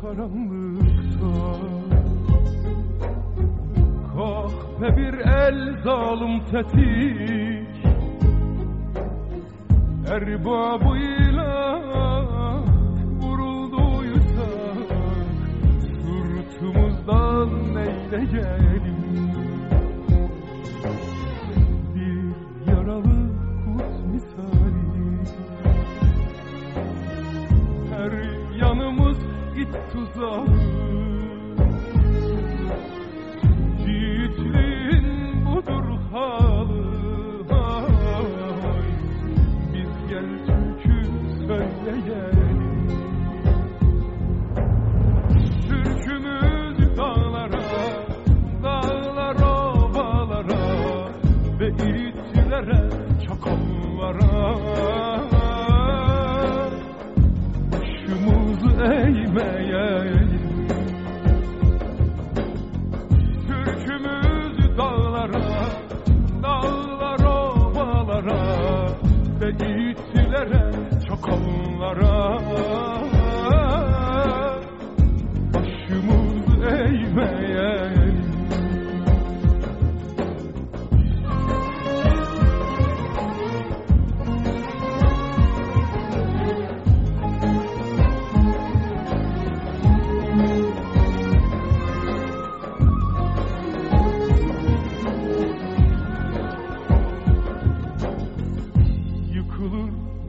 karanlıkta. Kahve bir el zalim tetik. Erbabıyla vurulduysa Sırtımızdan neyleyelim Bir yaralı people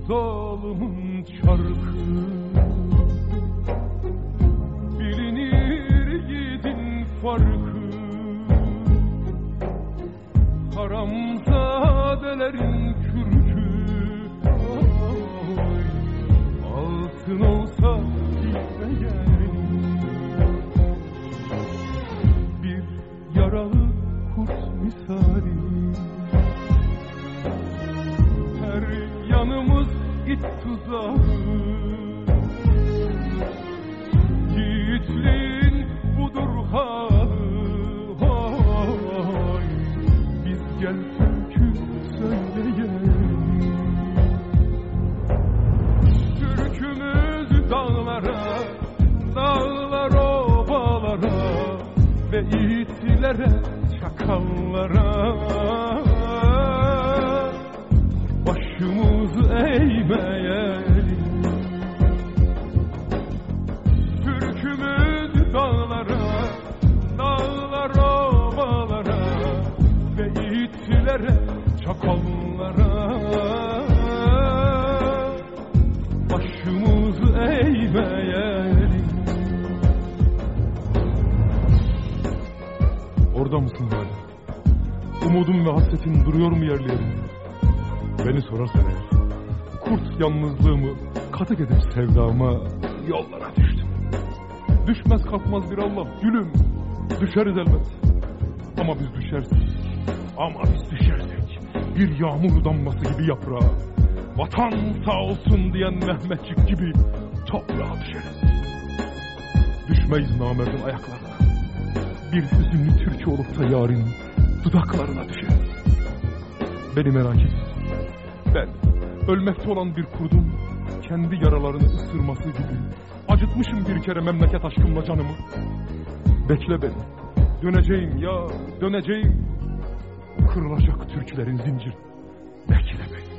Zalimin çarkı Bilinir yiğidin farkı. Haramzadelerin kürkü it tuzağı Yiğitliğin budur halı hay. Biz gel türkü söyleyelim Türkümüz dağlara Dağlar ovalara Ve itlere çakallara. Başımızı eğmeyelim eğmeyelim Orada mısın hala? Umudum ve hasretin duruyor mu yerli? Beni sorarsan eğer Kurt yalnızlığımı katık edip sevdama Yollara düştüm. Düşmez kalkmaz bir Allah gülüm Düşeriz elbet. Ama biz düşersek Ama biz düşersek Bir yağmur damlası gibi yaprağa Vatan sağ olsun diyen Mehmetçik gibi Toprağa düşeriz Düşmeyiz namerdin ayaklarına Bir hüzünlü türkü olup da yarın Dudaklarına düşeriz Beni merak etme ben ölmekte olan bir kurdun kendi yaralarını ısırması gibi acıtmışım bir kere memleket aşkımla canımı. Bekle beni. Döneceğim ya, döneceğim. Kırılacak türkülerin zincir. Bekle beni.